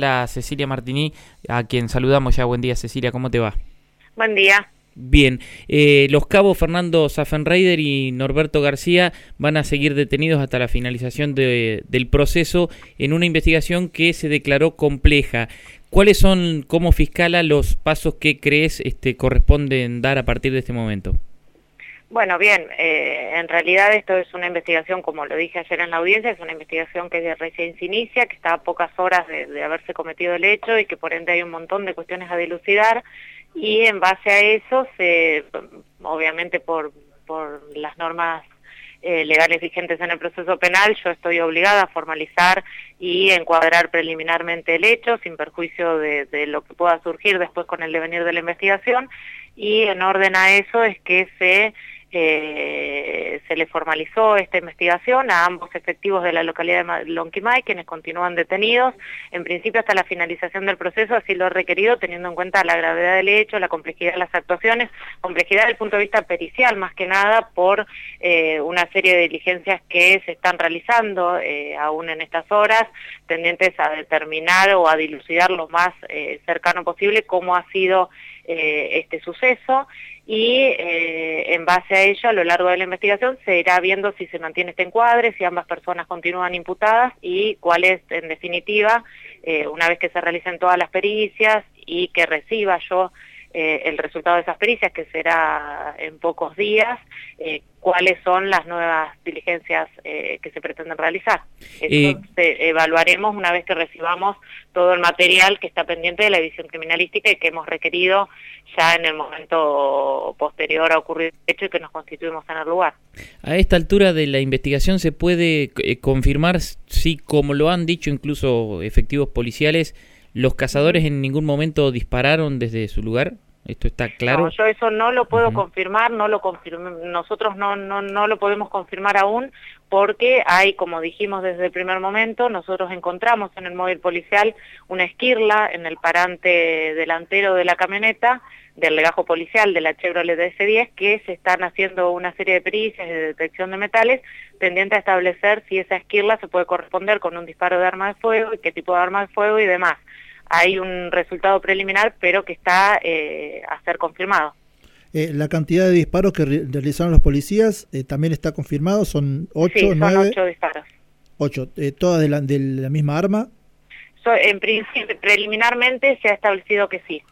la Cecilia Martini, a quien saludamos ya. Buen día, Cecilia, ¿cómo te va? Buen día. Bien, eh, los cabos Fernando Saffenreider y Norberto García van a seguir detenidos hasta la finalización de, del proceso en una investigación que se declaró compleja. ¿Cuáles son, como fiscala, los pasos que crees este, corresponden dar a partir de este momento? Bueno, bien, eh, en realidad esto es una investigación, como lo dije ayer en la audiencia, es una investigación que recién se inicia, que está a pocas horas de, haberse cometido el hecho y que por ende hay un montón de cuestiones a dilucidar. Y en base a eso, obviamente por, por las normas eh, legales vigentes en el proceso penal, yo estoy obligada a formalizar y encuadrar preliminarmente el hecho sin perjuicio de, de lo que pueda surgir después con el devenir de la investigación. Y en orden a eso es que se eh, se le formalizó esta investigación a ambos efectivos de la localidad de Lonquimay, quienes continúan detenidos, en principio hasta la finalización del proceso, así lo ha requerido, teniendo en cuenta la gravedad del hecho, la complejidad de las actuaciones, complejidad desde el punto de vista pericial, más que nada por eh, una serie de diligencias que se están realizando eh, aún en estas horas, tendientes a determinar o a dilucidar lo más eh, cercano posible cómo ha sido eh, este suceso y eh, en base a ello a lo largo de la investigación se irá viendo si se mantiene este encuadre, si ambas personas continúan imputadas y cuál es en definitiva, eh, una vez que se realicen todas las pericias y que reciba yo eh, el resultado de esas pericias, que será en pocos días, eh, cuáles son las nuevas diligencias eh, que se pretenden realizar. Eso evaluaremos una vez que recibamos todo el material que está pendiente de la edición criminalística y que hemos requerido ya en el momento posterior a ocurrir el hecho y que nos constituimos en el lugar. A esta altura de la investigación se puede confirmar si, como lo han dicho incluso efectivos policiales, los cazadores en ningún momento dispararon desde su lugar. ¿Esto está claro? No, yo eso no lo puedo confirmar, no lo nosotros no, no, no lo podemos confirmar aún porque hay, como dijimos desde el primer momento, nosotros encontramos en el móvil policial una esquirla en el parante delantero de la camioneta del legajo policial de la Chevrolet DS10 que se están haciendo una serie de pericias de detección de metales tendiente a establecer si esa esquirla se puede corresponder con un disparo de arma de fuego y qué tipo de arma de fuego y demás hay un resultado preliminar, pero que está eh, a ser confirmado. Eh, la cantidad de disparos que realizaron los policías eh, también está confirmado, son ocho, sí, son ocho disparos. Ocho, todas de la, de la misma arma. en principio, preliminarmente se ha establecido que sí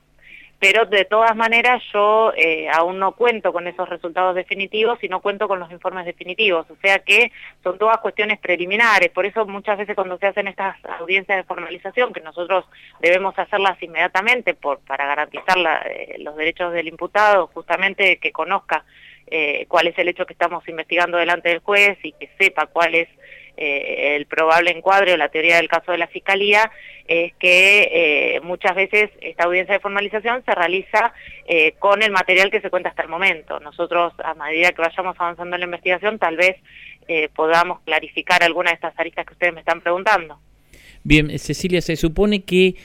pero de todas maneras yo eh, aún no cuento con esos resultados definitivos y no cuento con los informes definitivos, o sea que son todas cuestiones preliminares, por eso muchas veces cuando se hacen estas audiencias de formalización, que nosotros debemos hacerlas inmediatamente para garantizar eh, los derechos del imputado, justamente que conozca eh, cuál es el hecho que estamos investigando delante del juez y que sepa cuál es eh, el probable encuadre o la teoría del caso de la Fiscalía es que eh, muchas veces esta audiencia de formalización se realiza eh, con el material que se cuenta hasta el momento. Nosotros, a medida que vayamos avanzando en la investigación, tal vez podamos clarificar algunas de estas aristas que ustedes me están preguntando. Bien, Cecilia, se supone que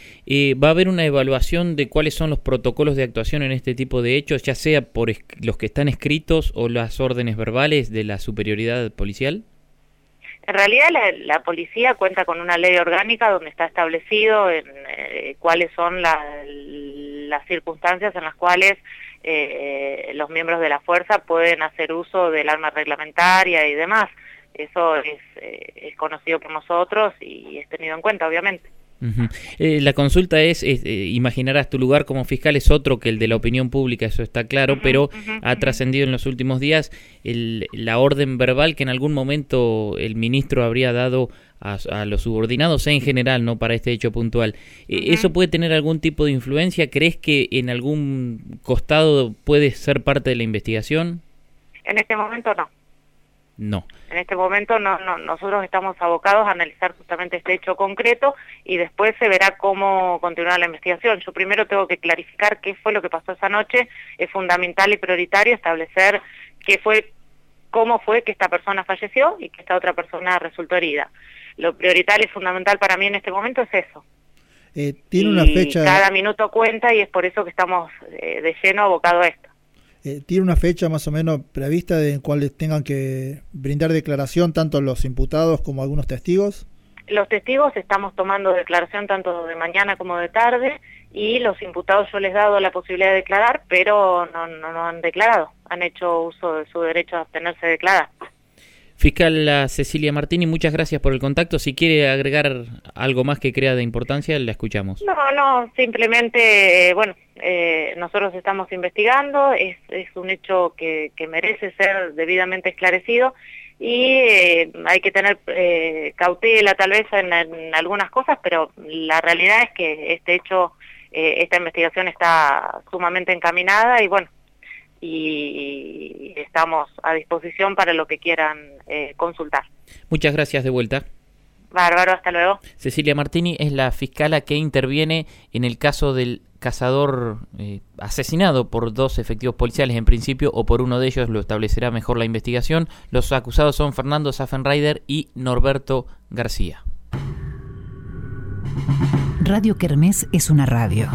va a haber una evaluación de cuáles son los protocolos de actuación en este tipo de hechos, ya sea por los que están escritos o las órdenes verbales de la superioridad policial. En realidad la, policía cuenta con una ley orgánica donde está establecido en, eh, cuáles son las circunstancias en las cuales eh, los miembros de la fuerza pueden hacer uso del arma reglamentaria y demás. Eso es, eh, es conocido por nosotros y es tenido en cuenta, obviamente. Eh, la consulta es, eh, imaginarás tu lugar como fiscal es otro que el de la opinión pública, eso está claro, pero ha trascendido en los últimos días el, la orden verbal que en algún momento el ministro habría dado a, los subordinados en general, no para este hecho puntual. Eh, ¿Eso puede tener algún tipo de influencia? ¿Crees que en algún costado puede ser parte de la investigación? En este momento no. No. En este momento no, no, nosotros estamos abocados a analizar justamente este hecho concreto y después se verá cómo continuar la investigación. Yo primero tengo que clarificar qué fue lo que pasó esa noche. Es fundamental y prioritario establecer qué fue, cómo fue que esta persona falleció y que esta otra persona resultó herida. Lo prioritario y fundamental para mí en este momento es eso. Eh, tiene una fecha. Cada minuto cuenta y es por eso que estamos eh, de lleno abocados a esto. Eh, ¿Tiene una fecha más o menos prevista en cuales tengan que brindar declaración tanto los imputados como algunos testigos? Los testigos estamos tomando declaración tanto de mañana como de tarde y los imputados yo les he dado la posibilidad de declarar, pero no, no, han declarado, han hecho uso de su derecho a abstenerse de declarar. Fiscal Cecilia Martini, muchas gracias por el contacto. Si quiere agregar algo más que crea de importancia, la escuchamos. No, no, simplemente, bueno, eh, nosotros estamos investigando, es, es un hecho que, que merece ser debidamente esclarecido y eh, hay que tener eh, cautela tal vez en, algunas cosas, pero la realidad es que este hecho, eh, esta investigación está sumamente encaminada y bueno, y, estamos a disposición para lo que quieran consultar. Muchas gracias de vuelta. Bárbaro, hasta luego. Cecilia Martini es la fiscala que interviene en el caso del cazador eh, asesinado por dos efectivos policiales en principio o por uno de ellos lo establecerá mejor la investigación. Los acusados son Fernando Saffenreider y Norberto García. Radio Kermés es una radio.